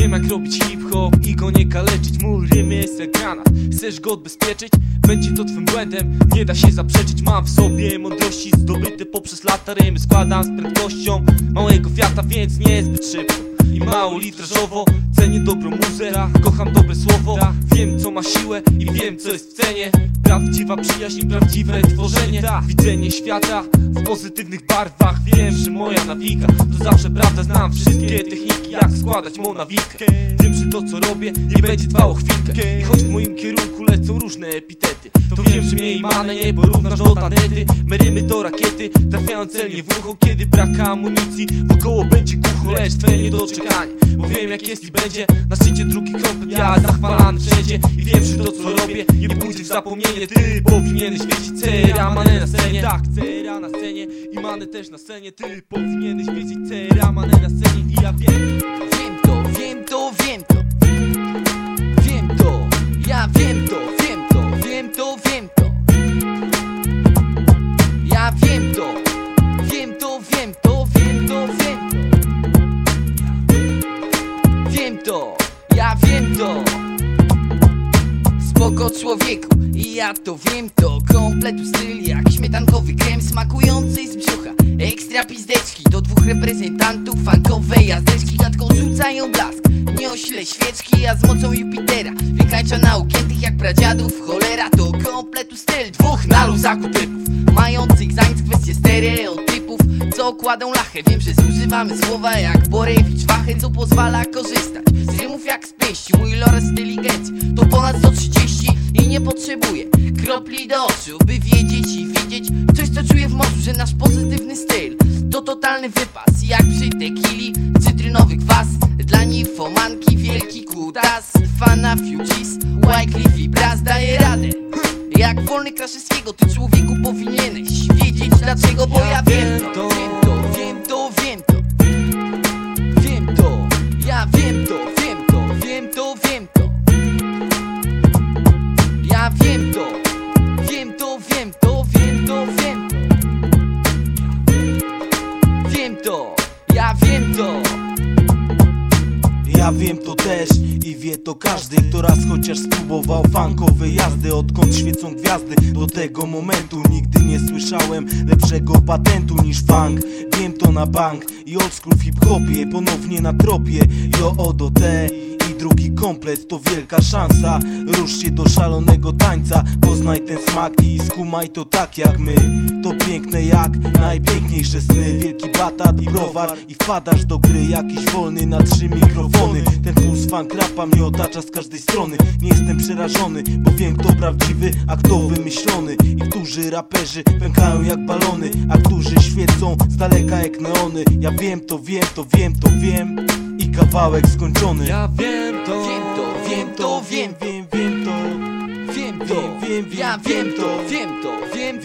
Wiem jak robić hip-hop i go nie kaleczyć. Mój rym jest jak granat, chcesz go odbezpieczyć? Będzie to twym błędem, nie da się zaprzeczyć. Mam w sobie mądrości zdobyte poprzez lata. Rymy składam z prędkością małego wiata, więc nie jest zbyt szybko i mało litrażowo Cenię dobrą muzę, kocham dobre słowo. Wiem co ma siłę i wiem co jest w cenie. Prawdziwa przyjaźń prawdziwe tworzenie. Widzenie świata w pozytywnych barwach. Wiem, że moja nawika to zawsze prawda. Znam wszystkie techniki jak składać monawikę Wiem, że to co robię nie będzie trwało chwilkę. I choć w moim kierunku lecą różne epitety. To wiem, że mnie i manę nie porównasz do tanety. Merymy to rakiety, trafiają celnie w ucho Kiedy brak amunicji, wokoło będzie głucho Lecz twoje niedoczekanie, bo wiem jak jest i będzie. Na szczycie drugi kropel, ja zachwalany wszędzie. I wiem, że to co robię nie pójdzie w zapomnienie. Ty powinieneś wiedzieć, cera manę na scenie. Tak, cera na scenie. I manę też na scenie. Ty powinieneś wiedzieć, cera manę na scenie. I ja wiem. Wiem to, wiem to, wiem to ja wiem to. Spoko człowieku, i ja to wiem to. Kompletu styl jak śmietankowy krem smakujący z brzucha. Ekstra pizdeczki do dwóch reprezentantów Funkowe jazdeczki. Gadką rzucają blask Nie ośle świeczki, a z mocą Jupitera Wykańcza na ugiętych jak pradziadów. Cholera to kompletu styl dwóch na luzaku typów Mających zańc kwestie stereotypów Co kładą lachę. Wiem, że zużywamy słowa jak Borewicz Wachę Co pozwala korzystać to ponad 130 I nie potrzebuję kropli do oczu By wiedzieć i widzieć coś co czuję w morzu Że nasz pozytywny styl to totalny wypas. Jak przy tequili cytrynowy kwas. Dla nifomanki wielki kutas. Fana Fugis, Wycliffe i Brass daje radę. Jak wolny Kraszewskiego, ty człowieku powinieneś wiedzieć dlaczego, bo ja to, wiem to, wiem to, Wiem to, wiem to, wiem to, wiem to, wiem. To Wiem to, ja wiem to. Ja wiem to też i wie to każdy Kto raz chociaż spróbował funkowej jazdy Odkąd świecą gwiazdy. Do tego momentu Nigdy nie słyszałem lepszego patentu niż funk. Wiem to na bank i old school w hip-hopie Ponownie na tropie, jo o do te i drugi komplet to wielka szansa. Rusz się do szalonego tańca Poznaj ten smak i skumaj to tak jak my. To piękne jak najpiękniejsze sny. Wielki batat i browar I wpadasz do gry. Jakiś wolny na trzy mikrofony. Ten puls funk rapa mnie otacza z każdej strony. Nie jestem przerażony, bo wiem kto prawdziwy A kto wymyślony. I którzy raperzy pękają jak balony A którzy świecą z daleka jak neony. Ja wiem to, wiem to, wiem to, wiem I kawałek skończony. Ja wiem to, Wiem to, wiem to, wiem, wiem, wiem to wiem to. Wiem, wiem, Ja wiem wiem to, wiem to, wiem